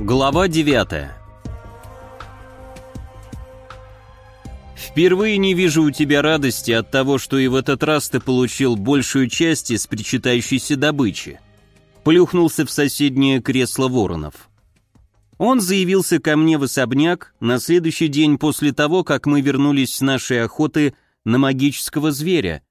Глава 9 Впервые не вижу у тебя радости от того, что и в этот раз ты получил большую часть из причитающейся добычи. Плюхнулся в соседнее кресло Воронов. Он заявился ко мне в особняк на следующий день после того, как мы вернулись с нашей охоты на магического зверя,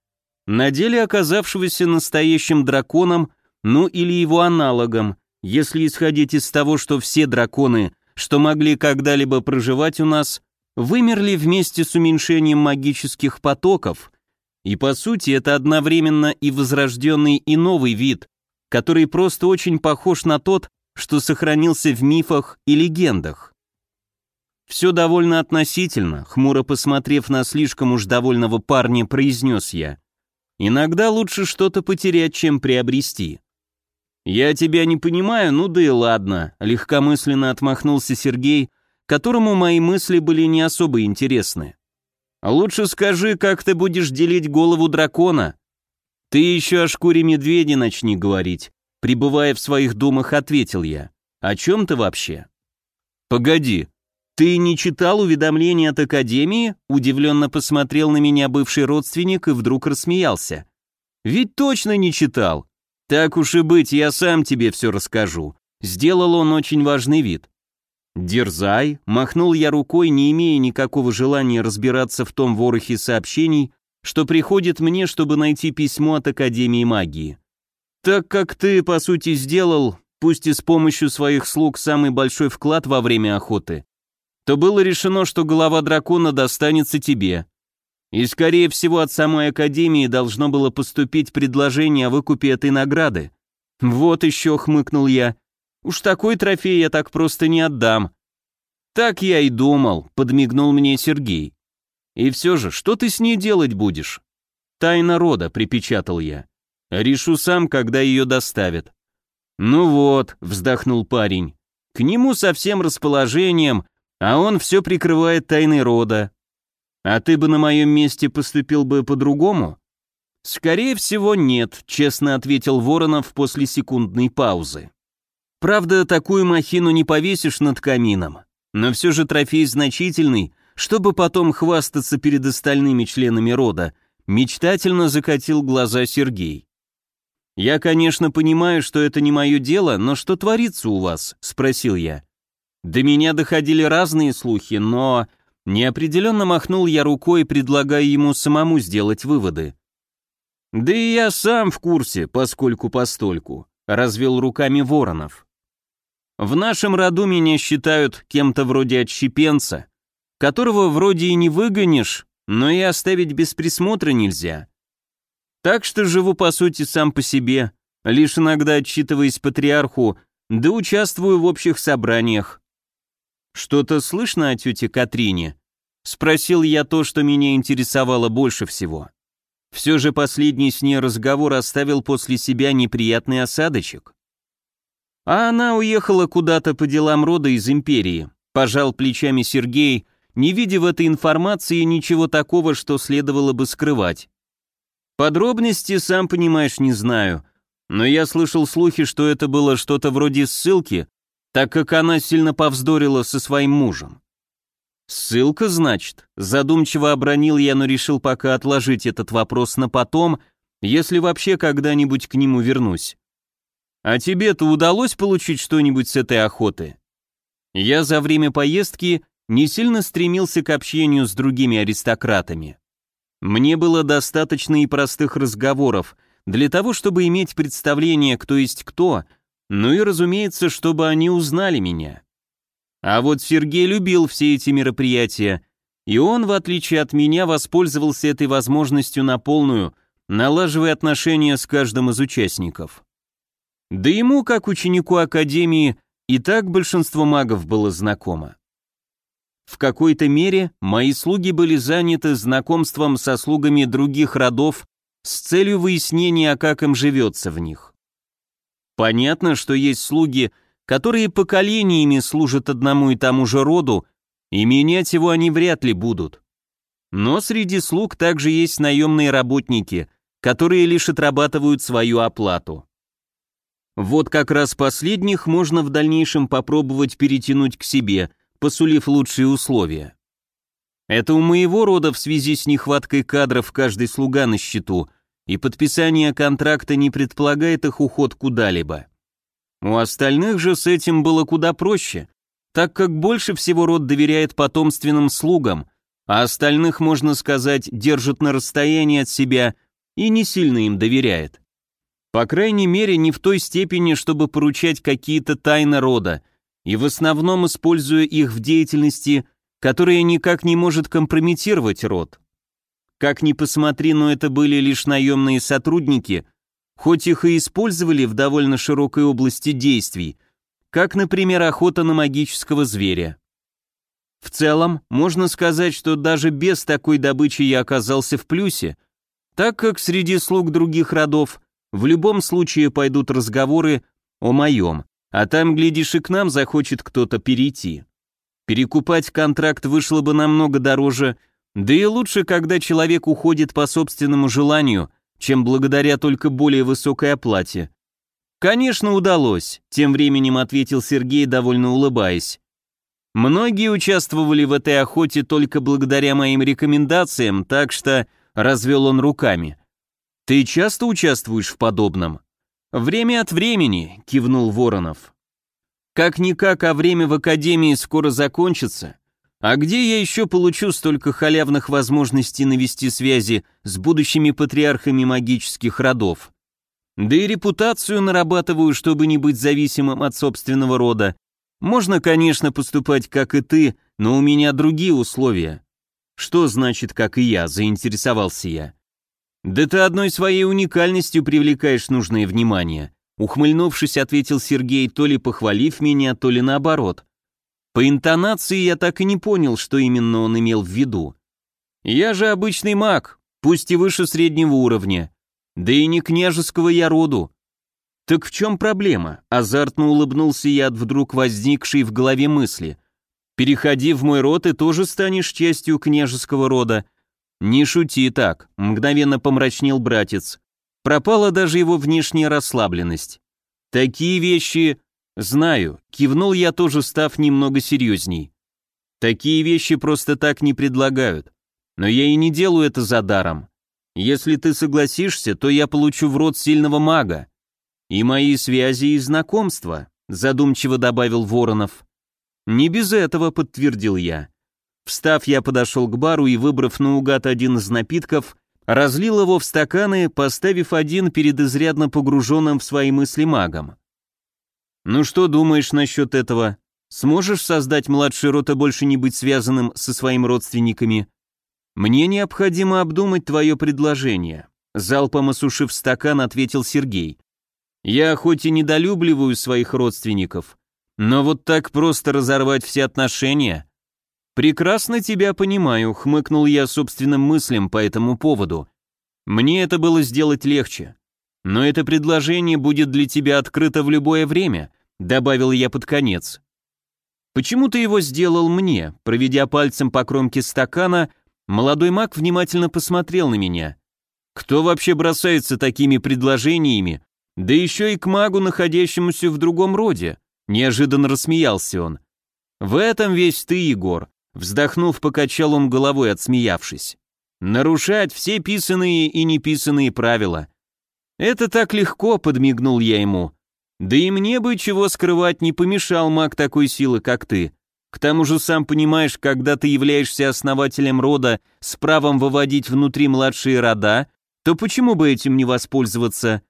на деле оказавшегося настоящим драконом, ну или его аналогом, если исходить из того, что все драконы, что могли когда-либо проживать у нас, вымерли вместе с уменьшением магических потоков, и по сути это одновременно и возрожденный и новый вид, который просто очень похож на тот, что сохранился в мифах и легендах. Все довольно относительно, хмуро посмотрев на слишком уж довольного парня, произнес я. Иногда лучше что-то потерять, чем приобрести. «Я тебя не понимаю, ну да и ладно», — легкомысленно отмахнулся Сергей, которому мои мысли были не особо интересны. «Лучше скажи, как ты будешь делить голову дракона?» «Ты еще о шкуре медведя начни говорить», — пребывая в своих думах, ответил я. «О чем ты вообще?» «Погоди, ты не читал уведомления от Академии?» Удивленно посмотрел на меня бывший родственник и вдруг рассмеялся. «Ведь точно не читал. «Так уж и быть, я сам тебе все расскажу». Сделал он очень важный вид. «Дерзай», — махнул я рукой, не имея никакого желания разбираться в том ворохе сообщений, что приходит мне, чтобы найти письмо от Академии магии. «Так как ты, по сути, сделал, пусть и с помощью своих слуг, самый большой вклад во время охоты, то было решено, что голова дракона достанется тебе. И, скорее всего, от самой Академии должно было поступить предложение о выкупе этой награды. Вот еще, хмыкнул я. Уж такой трофей я так просто не отдам. Так я и думал, подмигнул мне Сергей. И все же, что ты с ней делать будешь? Тайна рода, припечатал я. Решу сам, когда ее доставят. Ну вот, вздохнул парень. К нему со всем расположением, а он все прикрывает тайной рода. А ты бы на моем месте поступил бы по-другому? Скорее всего, нет, честно ответил Воронов после секундной паузы. Правда, такую махину не повесишь над камином, но все же трофей значительный, чтобы потом хвастаться перед остальными членами рода, мечтательно закатил глаза Сергей. «Я, конечно, понимаю, что это не мое дело, но что творится у вас?» — спросил я. До меня доходили разные слухи, но Неопределенно махнул я рукой, предлагая ему самому сделать выводы. «Да и я сам в курсе, поскольку-постольку», — развел руками Воронов. «В нашем роду меня считают кем-то вроде отщепенца, которого вроде и не выгонишь, но и оставить без присмотра нельзя. Так что живу по сути сам по себе, лишь иногда отчитываясь патриарху, да участвую в общих собраниях. Что-то слышно о тете Катрине? Спросил я то, что меня интересовало больше всего. Все же последний с ней разговор оставил после себя неприятный осадочек. А она уехала куда-то по делам рода из империи, пожал плечами Сергей, не видя в этой информации ничего такого, что следовало бы скрывать. Подробности, сам понимаешь, не знаю, но я слышал слухи, что это было что-то вроде ссылки, так как она сильно повздорила со своим мужем. «Ссылка, значит?» Задумчиво обронил я, но решил пока отложить этот вопрос на потом, если вообще когда-нибудь к нему вернусь. «А тебе-то удалось получить что-нибудь с этой охоты?» Я за время поездки не сильно стремился к общению с другими аристократами. Мне было достаточно и простых разговоров для того, чтобы иметь представление, кто есть кто, ну и, разумеется, чтобы они узнали меня. А вот Сергей любил все эти мероприятия, и он, в отличие от меня, воспользовался этой возможностью на полную, налаживая отношения с каждым из участников. Да ему, как ученику Академии, и так большинство магов было знакомо. В какой-то мере мои слуги были заняты знакомством со слугами других родов с целью выяснения, как им живется в них. Понятно, что есть слуги, которые поколениями служат одному и тому же роду, и менять его они вряд ли будут. Но среди слуг также есть наемные работники, которые лишь отрабатывают свою оплату. Вот как раз последних можно в дальнейшем попробовать перетянуть к себе, посулив лучшие условия. Это у моего рода в связи с нехваткой кадров каждый слуга на счету, и подписание контракта не предполагает их уход куда-либо. У остальных же с этим было куда проще, так как больше всего род доверяет потомственным слугам, а остальных, можно сказать, держит на расстоянии от себя и не сильно им доверяет. По крайней мере, не в той степени, чтобы поручать какие-то тайны рода, и в основном используя их в деятельности, которая никак не может компрометировать род. Как ни посмотри, но это были лишь наемные сотрудники, хоть их и использовали в довольно широкой области действий, как, например, охота на магического зверя. В целом, можно сказать, что даже без такой добычи я оказался в плюсе, так как среди слуг других родов в любом случае пойдут разговоры о моем, а там, глядишь, и к нам захочет кто-то перейти. Перекупать контракт вышло бы намного дороже, да и лучше, когда человек уходит по собственному желанию, чем благодаря только более высокой оплате. «Конечно, удалось», — тем временем ответил Сергей, довольно улыбаясь. Многие участвовали в этой охоте только благодаря моим рекомендациям, так что развел он руками. Ты часто участвуешь в подобном? Время от времени, кивнул Воронов. Как-никак, а время в академии скоро закончится. А где я еще получу столько халявных возможностей навести связи с будущими патриархами магических родов? Да и репутацию нарабатываю, чтобы не быть зависимым от собственного рода, можно, конечно, поступать как и ты, но у меня другие условия. Что значит, как и я, заинтересовался я. Да ты одной своей уникальностью привлекаешь нужное внимание. Ухмыльнувшись, ответил Сергей, то ли похвалив меня, то ли наоборот. По интонации я так и не понял, что именно он имел в виду. Я же обычный маг, пусть и выше среднего уровня. Да и не княжеского я роду. «Так в чем проблема?» – азартно улыбнулся я от вдруг возникшей в голове мысли. «Переходи в мой род и тоже станешь частью княжеского рода». «Не шути так», – мгновенно помрачнел братец. Пропала даже его внешняя расслабленность. «Такие вещи...» «Знаю», – кивнул я тоже, став немного серьезней. «Такие вещи просто так не предлагают. Но я и не делаю это за даром. Если ты согласишься, то я получу в рот сильного мага, «И мои связи и знакомства», — задумчиво добавил Воронов. «Не без этого», — подтвердил я. Встав, я подошел к бару и, выбрав наугад один из напитков, разлил его в стаканы, поставив один перед изрядно погруженным в свои мысли магом. «Ну что думаешь насчет этого? Сможешь создать младший род и больше не быть связанным со своими родственниками? Мне необходимо обдумать твое предложение», — залпом осушив стакан, ответил Сергей. Я хоть и недолюбливаю своих родственников, но вот так просто разорвать все отношения... Прекрасно тебя понимаю, хмыкнул я собственным мыслям по этому поводу. Мне это было сделать легче. Но это предложение будет для тебя открыто в любое время, добавил я под конец. Почему ты его сделал мне? Проведя пальцем по кромке стакана, молодой маг внимательно посмотрел на меня. Кто вообще бросается такими предложениями, да еще и к магу, находящемуся в другом роде. Неожиданно рассмеялся он. В этом весь ты, Егор. Вздохнув, покачал он головой, отсмеявшись. Нарушать все писанные и неписанные правила. Это так легко, подмигнул я ему. Да и мне бы чего скрывать не помешал маг такой силы, как ты. К тому же сам понимаешь, когда ты являешься основателем рода с правом выводить внутри младшие рода, то почему бы этим не воспользоваться?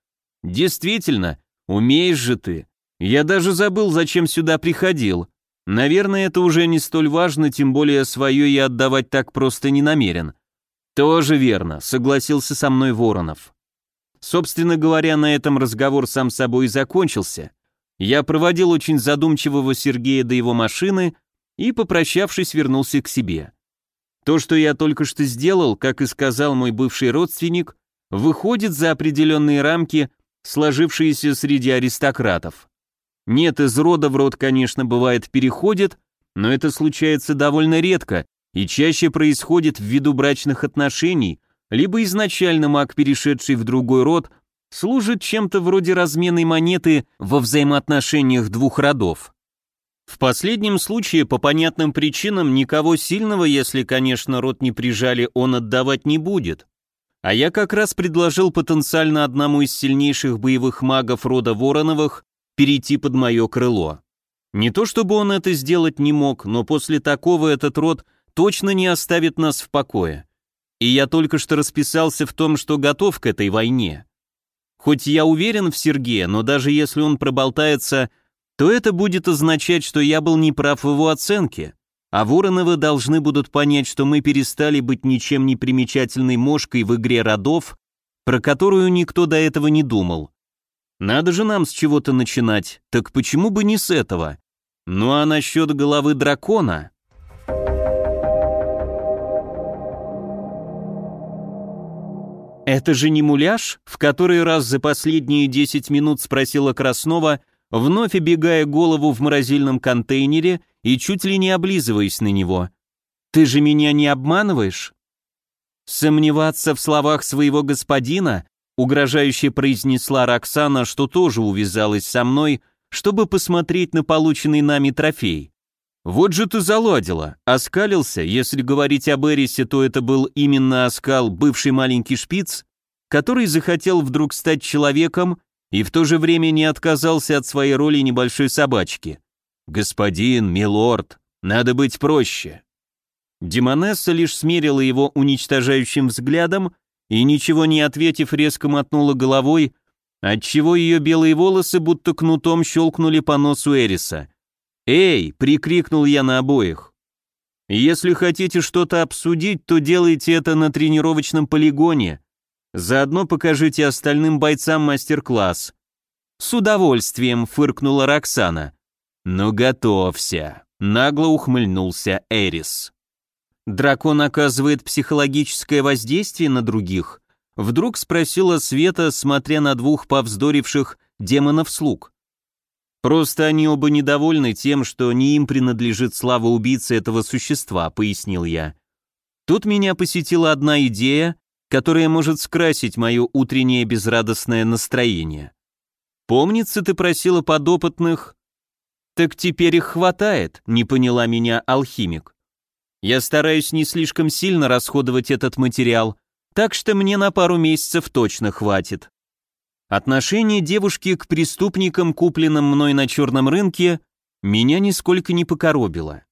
Действительно, умеешь же ты. Я даже забыл, зачем сюда приходил. Наверное, это уже не столь важно, тем более свое я отдавать так просто не намерен. Тоже верно, согласился со мной Воронов. Собственно говоря, на этом разговор сам собой и закончился. Я проводил очень задумчивого Сергея до его машины и, попрощавшись, вернулся к себе. То, что я только что сделал, как и сказал мой бывший родственник, выходит за определенные рамки сложившиеся среди аристократов. Нет, из рода в род, конечно, бывает переходит, но это случается довольно редко и чаще происходит ввиду брачных отношений, либо изначально маг, перешедший в другой род, служит чем-то вроде разменной монеты во взаимоотношениях двух родов. В последнем случае, по понятным причинам, никого сильного, если, конечно, род не прижали, он отдавать не будет. А я как раз предложил потенциально одному из сильнейших боевых магов рода Вороновых перейти под мое крыло. Не то чтобы он это сделать не мог, но после такого этот род точно не оставит нас в покое. И я только что расписался в том, что готов к этой войне. Хоть я уверен в Сергея, но даже если он проболтается, то это будет означать, что я был неправ в его оценке, а Вороновы должны будут понять, что мы перестали быть ничем не примечательной мошкой в игре родов, про которую никто до этого не думал. Надо же нам с чего-то начинать, так почему бы не с этого? Ну а насчет головы дракона... «Это же не муляж?» — в который раз за последние десять минут спросила Краснова, вновь обегая голову в морозильном контейнере и чуть ли не облизываясь на него. «Ты же меня не обманываешь?» Сомневаться в словах своего господина, угрожающе произнесла Роксана, что тоже увязалась со мной, чтобы посмотреть на полученный нами трофей. Вот же ты заладила, оскалился, если говорить об Эрисе, то это был именно оскал бывший маленький шпиц, который захотел вдруг стать человеком и в то же время не отказался от своей роли небольшой собачки. «Господин, милорд, надо быть проще». Демонесса лишь смерила его уничтожающим взглядом и, ничего не ответив, резко мотнула головой, отчего ее белые волосы будто кнутом щелкнули по носу Эриса. «Эй!» — прикрикнул я на обоих. «Если хотите что-то обсудить, то делайте это на тренировочном полигоне, Заодно покажите остальным бойцам мастер-класс». «С удовольствием», — фыркнула Роксана. «Ну готовься», — нагло ухмыльнулся Эрис. «Дракон оказывает психологическое воздействие на других?» Вдруг спросила Света, смотря на двух повздоривших демонов-слуг. «Просто они оба недовольны тем, что не им принадлежит слава убийцы этого существа», — пояснил я. Тут меня посетила одна идея, которое может скрасить мое утреннее безрадостное настроение. Помнится, ты просила подопытных... Так теперь их хватает, не поняла меня алхимик. Я стараюсь не слишком сильно расходовать этот материал, так что мне на пару месяцев точно хватит. Отношение девушки к преступникам, купленным мной на черном рынке, меня нисколько не покоробило.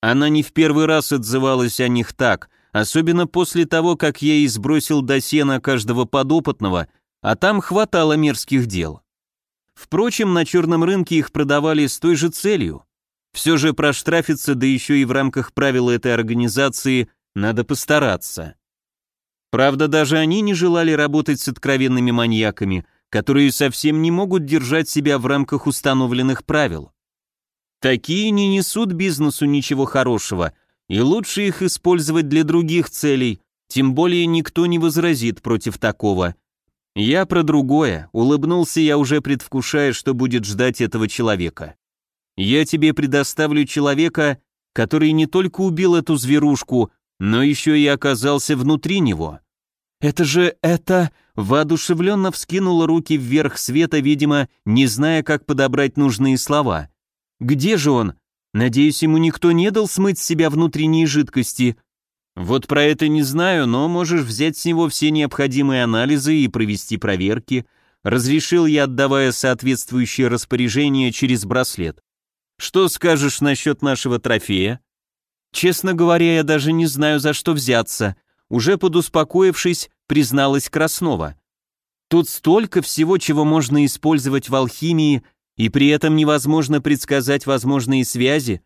Она не в первый раз отзывалась о них так, особенно после того, как я ей сбросил досье на каждого подопытного, а там хватало мерзких дел. Впрочем, на черном рынке их продавали с той же целью. Все же проштрафиться, да еще и в рамках правил этой организации, надо постараться. Правда, даже они не желали работать с откровенными маньяками, которые совсем не могут держать себя в рамках установленных правил. Такие не несут бизнесу ничего хорошего, и лучше их использовать для других целей, тем более никто не возразит против такого. Я про другое, улыбнулся я уже предвкушая, что будет ждать этого человека. Я тебе предоставлю человека, который не только убил эту зверушку, но еще и оказался внутри него. Это же это... Воодушевленно вскинула руки вверх света, видимо, не зная, как подобрать нужные слова. «Где же он? Надеюсь, ему никто не дал смыть с себя внутренние жидкости. Вот про это не знаю, но можешь взять с него все необходимые анализы и провести проверки. Разрешил я, отдавая соответствующее распоряжение через браслет. Что скажешь насчет нашего трофея? Честно говоря, я даже не знаю, за что взяться. Уже подуспокоившись, призналась Краснова. Тут столько всего, чего можно использовать в алхимии, и при этом невозможно предсказать возможные связи.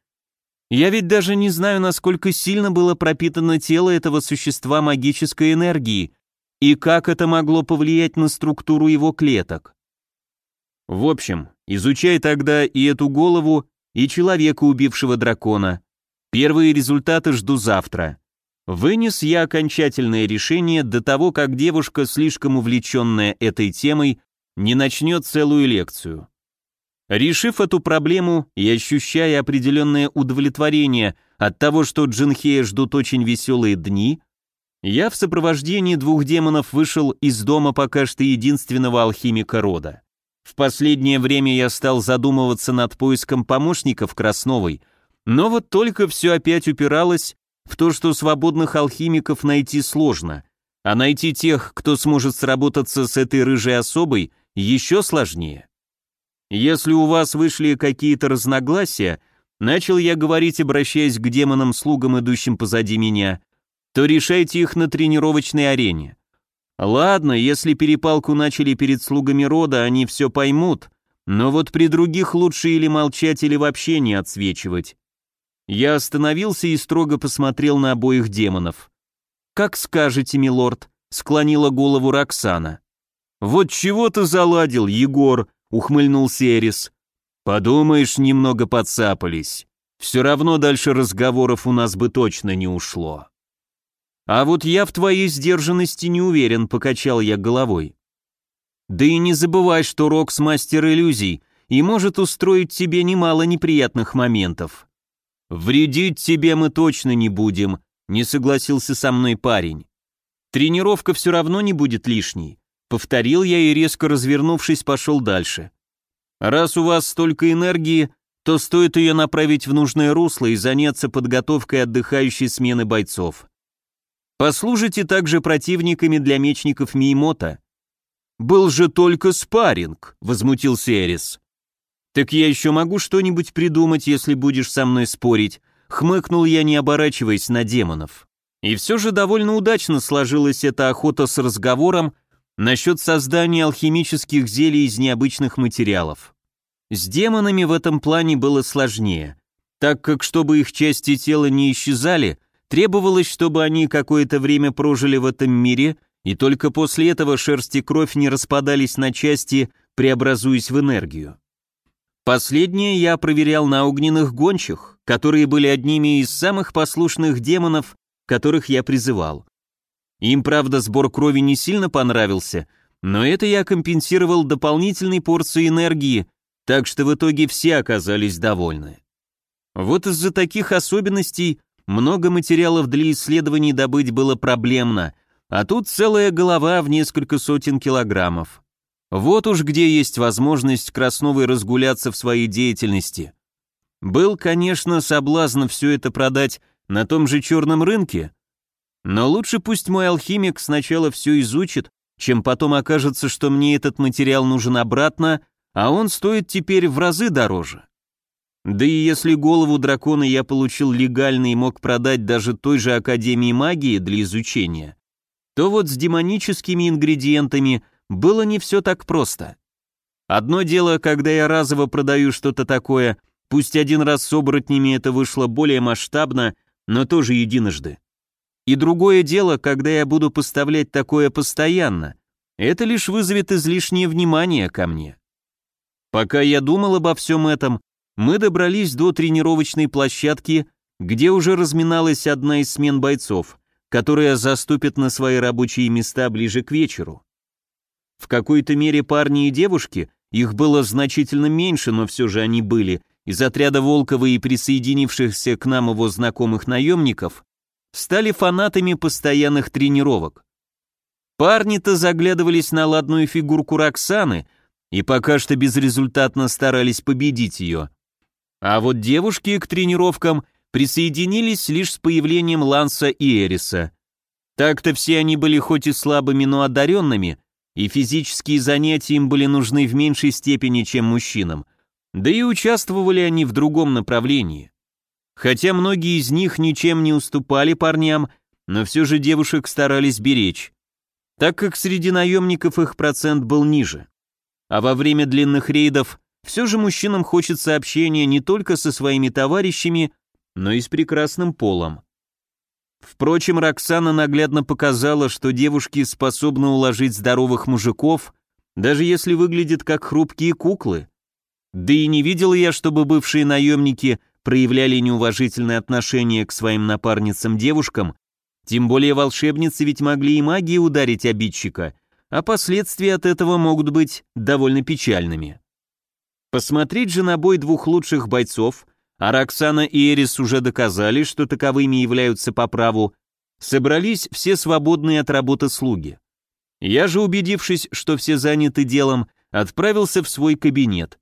Я ведь даже не знаю, насколько сильно было пропитано тело этого существа магической энергией, и как это могло повлиять на структуру его клеток. В общем, изучай тогда и эту голову, и человека, убившего дракона. Первые результаты жду завтра. Вынес я окончательное решение до того, как девушка, слишком увлеченная этой темой, не начнет целую лекцию. Решив эту проблему и ощущая определенное удовлетворение от того, что Джинхея ждут очень веселые дни, Я в сопровождении двух демонов вышел из дома пока что единственного алхимика рода. В последнее время я стал задумываться над поиском помощников Красновой, но вот только все опять упиралось в то, что свободных алхимиков найти сложно, а найти тех, кто сможет сработаться с этой рыжей особой, еще сложнее. Если у вас вышли какие-то разногласия, начал я говорить, обращаясь к демонам-слугам, идущим позади меня, то решайте их на тренировочной арене. Ладно, если перепалку начали перед слугами рода, они все поймут, но вот при других лучше или молчать, или вообще не отсвечивать. Я остановился и строго посмотрел на обоих демонов. «Как скажете, милорд», — склонила голову Роксана. «Вот чего ты заладил, Егор?» — ухмыльнулся Эрис. «Подумаешь, немного подцапались. Все равно дальше разговоров у нас бы точно не ушло». «А вот я в твоей сдержанности не уверен», — покачал я головой. «Да и не забывай, что Рокс мастер иллюзий и может устроить тебе немало неприятных моментов». «Вредить тебе мы точно не будем», — не согласился со мной парень. «Тренировка все равно не будет лишней», — повторил я и, резко развернувшись, пошел дальше. «Раз у вас столько энергии, то стоит ее направить в нужное русло и заняться подготовкой отдыхающей смены бойцов. Послужите также противниками для мечников Миемота. Был же только спарринг, возмутился Эрис. Так я еще могу что-нибудь придумать, если будешь со мной спорить, хмыкнул я, не оборачиваясь на демонов. И все же довольно удачно сложилась эта охота с разговором насчет создания алхимических зелий из необычных материалов. С демонами в этом плане было сложнее, так как чтобы их части тела не исчезали, Требовалось, чтобы они какое-то время прожили в этом мире, и только после этого шерсть и кровь не распадались на части, преобразуясь в энергию. Последнее я проверял на огненных гончих, которые были одними из самых послушных демонов, которых я призывал. Им, правда, сбор крови не сильно понравился, но это я компенсировал дополнительной порцией энергии, так что в итоге все оказались довольны. Вот из-за таких особенностей много материалов для исследований добыть было проблемно, а тут целая голова в несколько сотен килограммов. Вот уж где есть возможность Красновой разгуляться в своей деятельности. Был, конечно, соблазн все это продать на том же черном рынке, но лучше пусть мой алхимик сначала все изучит, чем потом окажется, что мне этот материал нужен обратно, а он стоит теперь в разы дороже. Да и если голову дракона я получил легально и мог продать даже той же Академии магии для изучения, то вот с демоническими ингредиентами было не все так просто. Одно дело, когда я разово продаю что-то такое, пусть один раз с оборотнями это вышло более масштабно, но тоже единожды. И другое дело, когда я буду поставлять такое постоянно, это лишь вызовет излишнее внимание ко мне. Пока я думал обо всем этом, мы добрались до тренировочной площадки, где уже разминалась одна из смен бойцов, которая заступит на свои рабочие места ближе к вечеру. В какой-то мере парни и девушки, их было значительно меньше, но все же они были, из отряда Волкова и присоединившихся к нам его знакомых наемников, стали фанатами постоянных тренировок. Парни-то заглядывались на ладную фигурку Роксаны и пока что безрезультатно старались победить ее. А вот девушки к тренировкам присоединились лишь с появлением Ланса и Эриса. Так-то все они были хоть и слабыми, но одаренными, и физические занятия им были нужны в меньшей степени, чем мужчинам. Да и участвовали они в другом направлении. Хотя многие из них ничем не уступали парням, но все же девушек старались беречь, так как среди наемников их процент был ниже. А во время длинных рейдов все же мужчинам хочется общения не только со своими товарищами, но и с прекрасным полом. Впрочем, Роксана наглядно показала, что девушки способны уложить здоровых мужиков, даже если выглядят как хрупкие куклы. Да и не видел я, чтобы бывшие наемники проявляли неуважительное отношение к своим напарницам-девушкам, тем более волшебницы ведь могли и магией ударить обидчика, а последствия от этого могут быть довольно печальными. Посмотреть же на бой двух лучших бойцов, а Роксана и Эрис уже доказали, что таковыми являются по праву, собрались все свободные от работы слуги. Я же, убедившись, что все заняты делом, отправился в свой кабинет.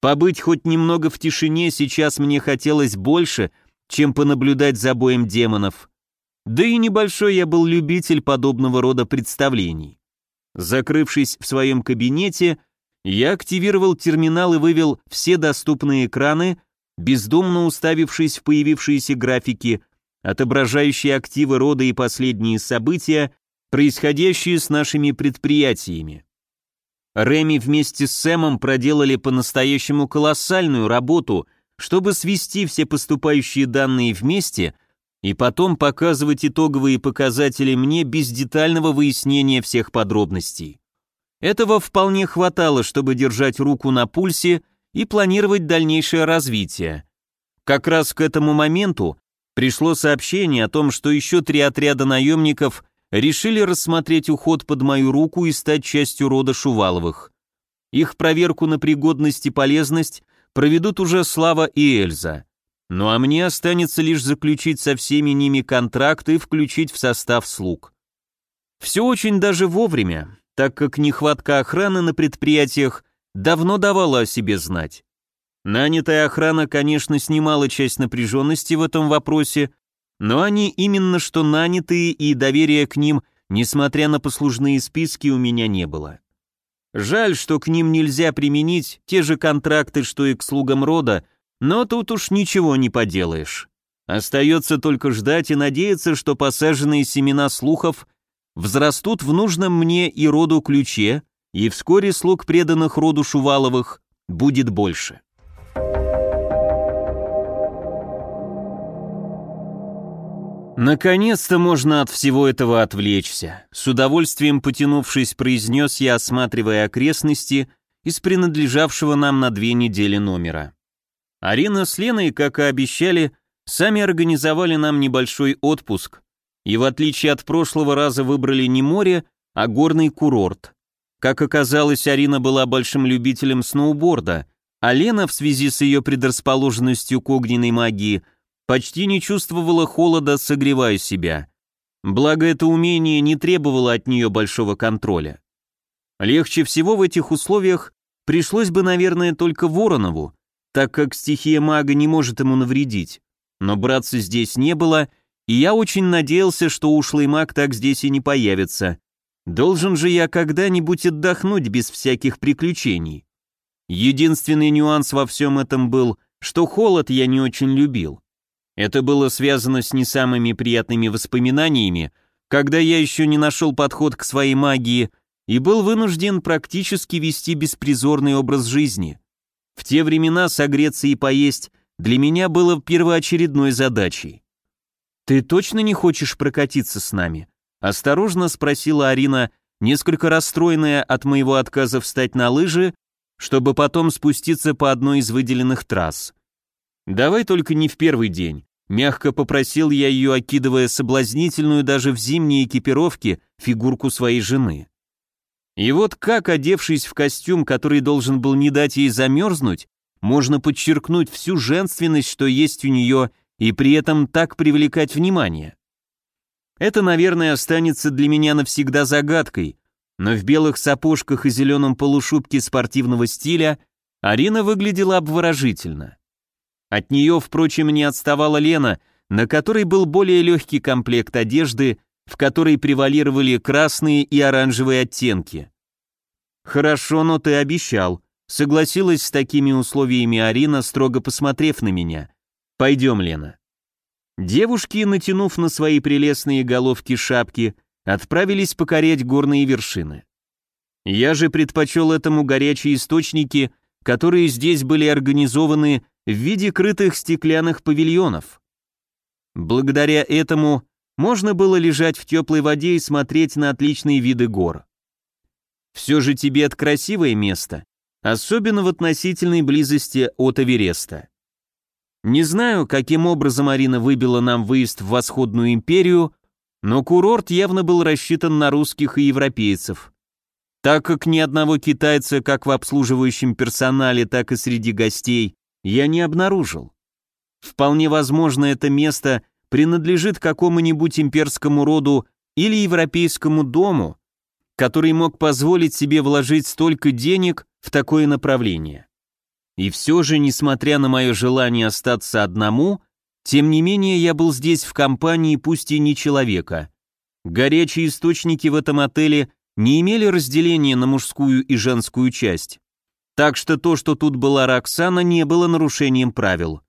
Побыть хоть немного в тишине сейчас мне хотелось больше, чем понаблюдать за боем демонов. Да и небольшой я был любитель подобного рода представлений. Закрывшись в своем кабинете, я активировал терминал и вывел все доступные экраны, бездумно уставившись в появившиеся графики, отображающие активы рода и последние события, происходящие с нашими предприятиями. Реми вместе с Сэмом проделали по-настоящему колоссальную работу, чтобы свести все поступающие данные вместе и потом показывать итоговые показатели мне без детального выяснения всех подробностей. Этого вполне хватало, чтобы держать руку на пульсе и планировать дальнейшее развитие. Как раз к этому моменту пришло сообщение о том, что еще три отряда наемников решили рассмотреть уход под мою руку и стать частью рода Шуваловых. Их проверку на пригодность и полезность проведут уже Слава и Эльза. Ну а мне останется лишь заключить со всеми ними контракт и включить в состав слуг. Все очень даже вовремя, так как нехватка охраны на предприятиях давно давала о себе знать. Нанятая охрана, конечно, снимала часть напряженности в этом вопросе, но они именно что нанятые и доверия к ним, несмотря на послужные списки, у меня не было. Жаль, что к ним нельзя применить те же контракты, что и к слугам рода, но тут уж ничего не поделаешь. Остается только ждать и надеяться, что посаженные семена слухов взрастут в нужном мне и роду ключе, и вскоре слуг преданных роду Шуваловых будет больше. Наконец-то можно от всего этого отвлечься. С удовольствием потянувшись, произнес я, осматривая окрестности из принадлежавшего нам на две недели номера. Арина с Леной, как и обещали, сами организовали нам небольшой отпуск, и в отличие от прошлого раза выбрали не море, а горный курорт. Как оказалось, Арина была большим любителем сноуборда, а Лена в связи с ее предрасположенностью к огненной магии – Почти не чувствовала холода, согревая себя. Благо это умение не требовало от нее большого контроля. Легче всего в этих условиях пришлось бы, наверное, только Воронову, так как стихия мага не может ему навредить. Но братца здесь не было, и я очень надеялся, что ушлый маг так здесь и не появится. Должен же я когда-нибудь отдохнуть без всяких приключений. Единственный нюанс во всем этом был, что холод я не очень любил. Это было связано с не самыми приятными воспоминаниями, когда я еще не нашел подход к своей магии и был вынужден практически вести беспризорный образ жизни. В те времена согреться и поесть для меня было первоочередной задачей. «Ты точно не хочешь прокатиться с нами?» — осторожно спросила Арина, несколько расстроенная от моего отказа встать на лыжи, чтобы потом спуститься по одной из выделенных трасс. «Давай только не в первый день», — мягко попросил я ее, окидывая соблазнительную даже в зимней экипировке фигурку своей жены. И вот как, одевшись в костюм, который должен был не дать ей замерзнуть, можно подчеркнуть всю женственность, что есть у нее, и при этом так привлекать внимание. Это, наверное, останется для меня навсегда загадкой, но в белых сапожках и зеленом полушубке спортивного стиля Арина выглядела обворожительно. От нее, впрочем, не отставала Лена, на которой был более легкий комплект одежды, в которой превалировали красные и оранжевые оттенки. «Хорошо, но ты обещал», — согласилась с такими условиями Арина, строго посмотрев на меня. «Пойдем, Лена». Девушки, натянув на свои прелестные головки шапки, отправились покорять горные вершины. Я же предпочел этому горячие источники, которые здесь были организованы в виде крытых стеклянных павильонов. Благодаря этому можно было лежать в теплой воде и смотреть на отличные виды гор. Все же Тибет красивое место, особенно в относительной близости от Эвереста. Не знаю, каким образом Арина выбила нам выезд в Восходную империю, но курорт явно был рассчитан на русских и европейцев. Так как ни одного китайца как в обслуживающем персонале, так и среди гостей я не обнаружил. Вполне возможно, это место принадлежит какому-нибудь имперскому роду или европейскому дому, который мог позволить себе вложить столько денег в такое направление. И все же, несмотря на мое желание остаться одному, тем не менее я был здесь в компании пусть и не человека. Горячие источники в этом отеле не имели разделения на мужскую и женскую часть. Так что то, что тут была Роксана, не было нарушением правил.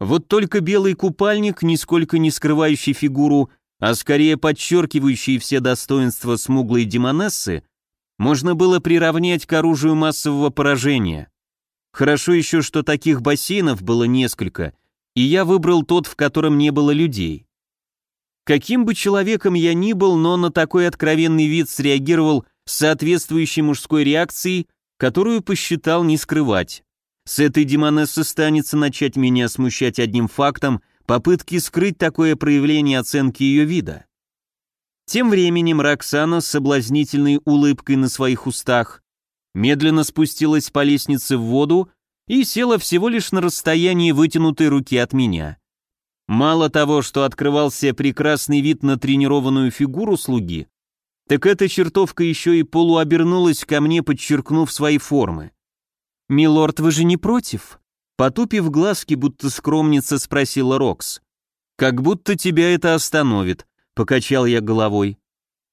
Вот только белый купальник, нисколько не скрывающий фигуру, а скорее подчеркивающий все достоинства смуглой демонессы, можно было приравнять к оружию массового поражения. Хорошо еще, что таких бассейнов было несколько, и я выбрал тот, в котором не было людей. Каким бы человеком я ни был, но на такой откровенный вид среагировал с соответствующей мужской реакцией, которую посчитал не скрывать. С этой демонессы станется начать меня смущать одним фактом попытки скрыть такое проявление оценки ее вида. Тем временем Роксана с соблазнительной улыбкой на своих устах медленно спустилась по лестнице в воду и села всего лишь на расстоянии вытянутой руки от меня. Мало того, что открывался прекрасный вид на тренированную фигуру слуги, так эта чертовка еще и полуобернулась ко мне, подчеркнув свои формы. «Милорд, вы же не против?» Потупив глазки, будто скромница, спросила Рокс. «Как будто тебя это остановит», — покачал я головой.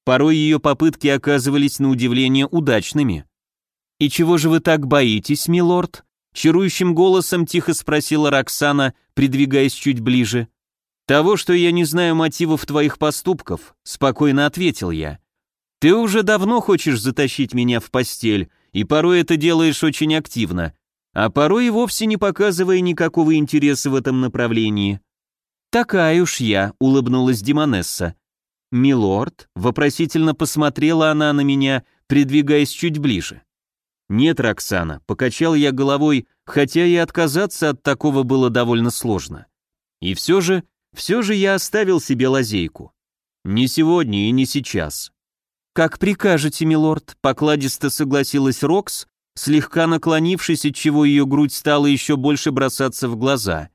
Порой ее попытки оказывались на удивление удачными. «И чего же вы так боитесь, милорд?» Чарующим голосом тихо спросила Роксана, придвигаясь чуть ближе. «Того, что я не знаю мотивов твоих поступков», — спокойно ответил я. «Ты уже давно хочешь затащить меня в постель, и порой это делаешь очень активно, а порой и вовсе не показывая никакого интереса в этом направлении». «Такая уж я», — улыбнулась Димонесса. «Милорд?» — вопросительно посмотрела она на меня, придвигаясь чуть ближе. «Нет, Роксана», — покачал я головой, хотя и отказаться от такого было довольно сложно. И все же, все же я оставил себе лазейку. Не сегодня и не сейчас. «Как прикажете, милорд», — покладисто согласилась Рокс, слегка наклонившись, отчего ее грудь стала еще больше бросаться в глаза.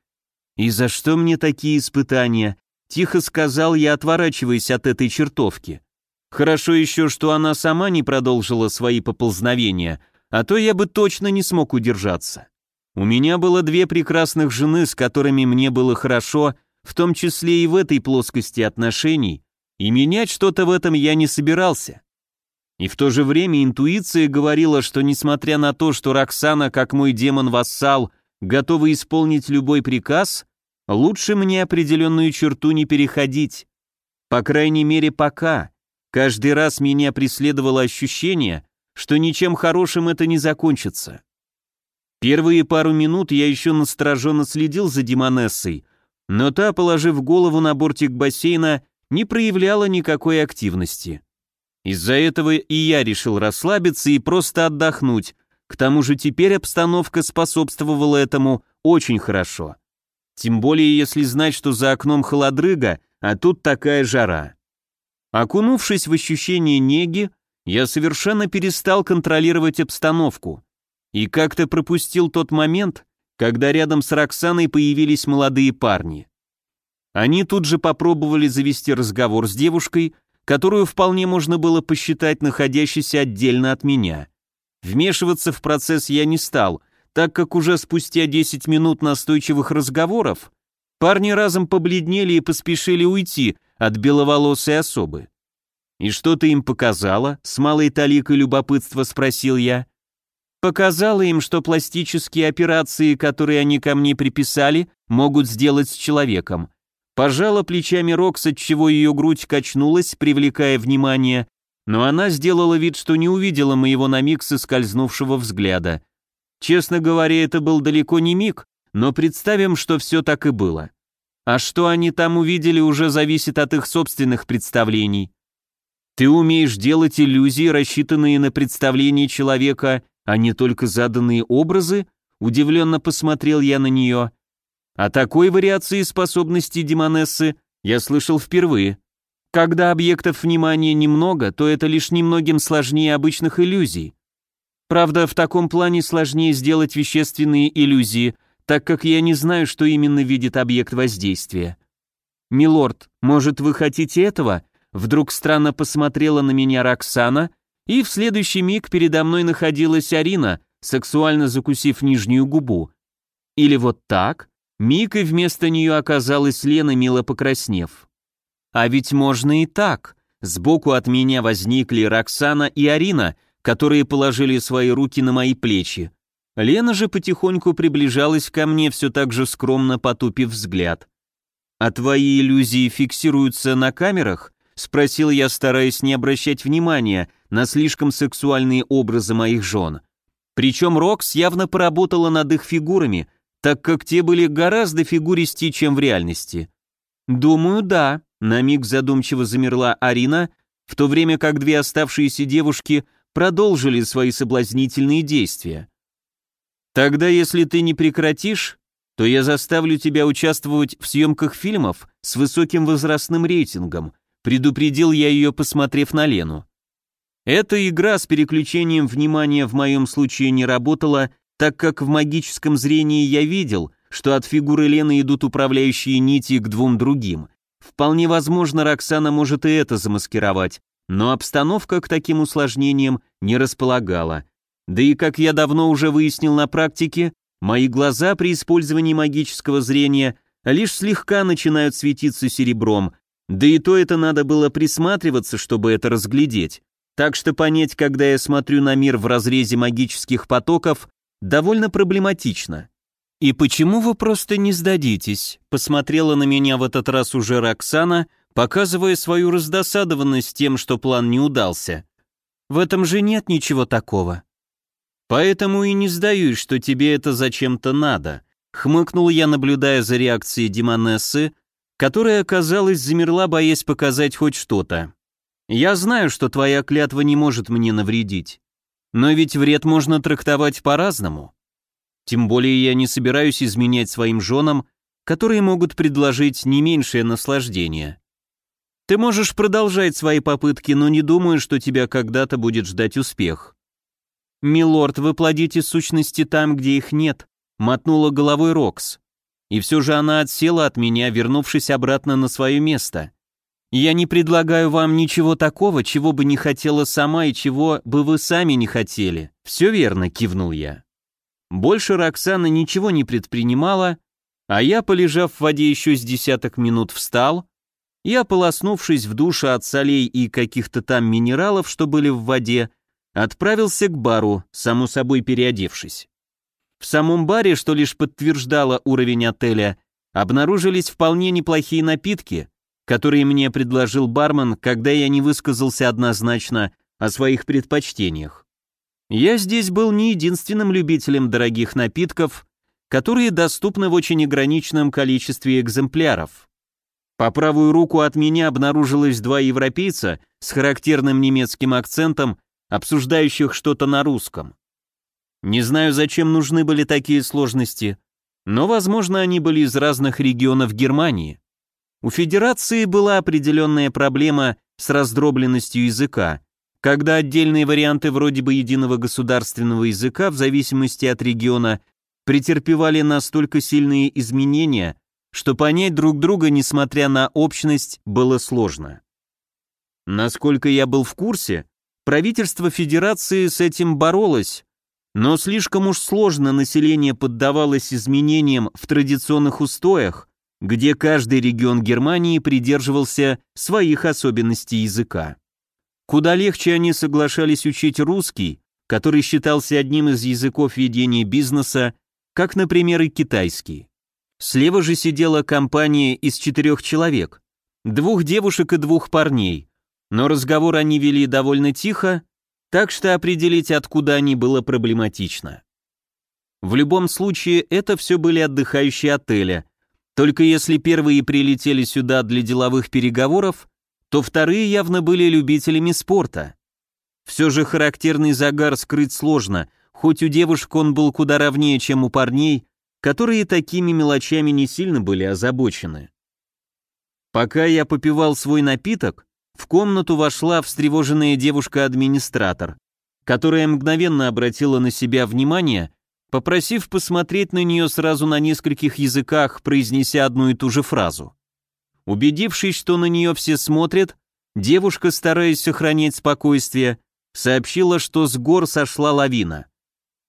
«И за что мне такие испытания?» — тихо сказал я, отворачиваясь от этой чертовки. Хорошо еще, что она сама не продолжила свои поползновения — а то я бы точно не смог удержаться. У меня было две прекрасных жены, с которыми мне было хорошо, в том числе и в этой плоскости отношений, и менять что-то в этом я не собирался. И в то же время интуиция говорила, что несмотря на то, что Роксана, как мой демон-вассал, готова исполнить любой приказ, лучше мне определенную черту не переходить. По крайней мере, пока. Каждый раз меня преследовало ощущение, что ничем хорошим это не закончится. Первые пару минут я еще настороженно следил за Демонессой, но та, положив голову на бортик бассейна, не проявляла никакой активности. Из-за этого и я решил расслабиться и просто отдохнуть, к тому же теперь обстановка способствовала этому очень хорошо. Тем более, если знать, что за окном холодрыга, а тут такая жара. Окунувшись в ощущение неги, я совершенно перестал контролировать обстановку и как-то пропустил тот момент, когда рядом с Роксаной появились молодые парни. Они тут же попробовали завести разговор с девушкой, которую вполне можно было посчитать находящейся отдельно от меня. Вмешиваться в процесс я не стал, так как уже спустя 10 минут настойчивых разговоров парни разом побледнели и поспешили уйти от беловолосой особы. «И что ты им показала?» — с малой таликой любопытства спросил я. «Показала им, что пластические операции, которые они ко мне приписали, могут сделать с человеком. Пожала плечами Рокс, отчего ее грудь качнулась, привлекая внимание, но она сделала вид, что не увидела моего на миг соскользнувшего взгляда. Честно говоря, это был далеко не миг, но представим, что все так и было. А что они там увидели, уже зависит от их собственных представлений. Ты умеешь делать иллюзии, рассчитанные на представление человека, а не только заданные образы? Удивленно посмотрел я на нее. О такой вариации способностей Демонессы я слышал впервые. Когда объектов внимания немного, то это лишь немногим сложнее обычных иллюзий. Правда, в таком плане сложнее сделать вещественные иллюзии, так как я не знаю, что именно видит объект воздействия. «Милорд, может, вы хотите этого?» Вдруг странно посмотрела на меня Роксана, и в следующий миг передо мной находилась Арина, сексуально закусив нижнюю губу. Или вот так? Миг, и вместо нее оказалась Лена, мило покраснев. А ведь можно и так. Сбоку от меня возникли Роксана и Арина, которые положили свои руки на мои плечи. Лена же потихоньку приближалась ко мне, все так же скромно потупив взгляд. «А твои иллюзии фиксируются на камерах?» — спросил я, стараясь не обращать внимания на слишком сексуальные образы моих жен. Причем Рокс явно поработала над их фигурами, так как те были гораздо фигуристее, чем в реальности. «Думаю, да», — на миг задумчиво замерла Арина, в то время как две оставшиеся девушки продолжили свои соблазнительные действия. «Тогда, если ты не прекратишь, то я заставлю тебя участвовать в съемках фильмов с высоким возрастным рейтингом», предупредил я ее, посмотрев на Лену. Эта игра с переключением внимания в моем случае не работала, так как в магическом зрении я видел, что от фигуры Лены идут управляющие нити к двум другим. Вполне возможно, Роксана может и это замаскировать, но обстановка к таким усложнениям не располагала. Да и как я давно уже выяснил на практике, Мои глаза при использовании магического зрения лишь слегка начинают светиться серебром, да и то это надо было присматриваться, чтобы это разглядеть. Так что понять, когда я смотрю на мир в разрезе магических потоков, довольно проблематично. «И почему вы просто не сдадитесь?» Посмотрела на меня в этот раз уже Роксана, показывая свою раздосадованность тем, что план не удался. «В этом же нет ничего такого. Поэтому и не сдаюсь, что тебе это зачем-то надо. Хмыкнул я, наблюдая за реакцией Демонессы, которая, казалось, замерла, боясь показать хоть что-то. Я знаю, что твоя клятва не может мне навредить. Но ведь вред можно трактовать по-разному. Тем более я не собираюсь изменять своим женам, которые могут предложить не меньшее наслаждение. Ты можешь продолжать свои попытки, но не думаю, что тебя когда-то будет ждать успех. «Милорд, вы плодите сущности там, где их нет», — мотнула головой Рокс. И все же она отсела от меня, вернувшись обратно на свое место. «Я не предлагаю вам ничего такого, чего бы не хотела сама и чего бы вы сами не хотели». «Все верно», — кивнул я. Больше Роксана ничего не предпринимала, а я, полежав в воде еще с десяток минут, встал и, ополоснувшись в душе от солей и каких-то там минералов, что были в воде, Отправился к бару, само собой переодевшись. В самом баре, что лишь подтверждало уровень отеля, обнаружились вполне неплохие напитки, которые мне предложил бармен, когда я не высказался однозначно о своих предпочтениях. Я здесь был не единственным любителем дорогих напитков, которые доступны в очень ограниченном количестве экземпляров. По правую руку от меня обнаружилось два европейца с характерным немецким акцентом обсуждающих что-то на русском. Не знаю, зачем нужны были такие сложности, но, возможно, они были из разных регионов Германии. У Федерации была определенная проблема с раздробленностью языка, когда отдельные варианты вроде бы единого государственного языка в зависимости от региона претерпевали настолько сильные изменения, что понять друг друга, несмотря на общность, было сложно. Насколько я был в курсе, Правительство Федерации с этим боролось, но слишком уж сложно население поддавалось изменениям в традиционных устоях, где каждый регион Германии придерживался своих особенностей языка. Куда легче они соглашались учить русский, который считался одним из языков ведения бизнеса, как, например, и китайский. Слева же сидела компания из четырех человек, двух девушек и двух парней, но разговор они вели довольно тихо, так что определить, откуда они, было проблематично. В любом случае, это все были отдыхающие отеля, только если первые прилетели сюда для деловых переговоров, то вторые явно были любителями спорта. Все же характерный загар скрыть сложно, хоть у девушек он был куда ровнее, чем у парней, которые такими мелочами не сильно были озабочены. Пока я попивал свой напиток, в комнату вошла встревоженная девушка-администратор, которая мгновенно обратила на себя внимание, попросив посмотреть на нее сразу на нескольких языках, произнеся одну и ту же фразу. Убедившись, что на нее все смотрят, девушка, стараясь сохранять спокойствие, сообщила, что с гор сошла лавина.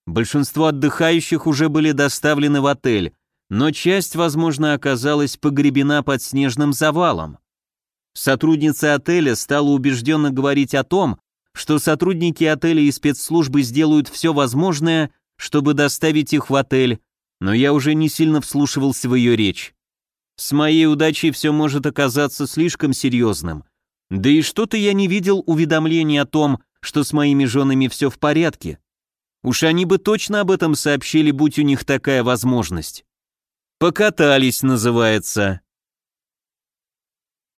Большинство отдыхающих уже были доставлены в отель, но часть, возможно, оказалась погребена под снежным завалом. Сотрудница отеля стала убежденно говорить о том, что сотрудники отеля и спецслужбы сделают все возможное, чтобы доставить их в отель, но я уже не сильно вслушивался в ее речь. С моей удачей все может оказаться слишком серьезным. Да и что-то я не видел уведомлений о том, что с моими женами все в порядке. Уж они бы точно об этом сообщили, будь у них такая возможность. «Покатались» называется.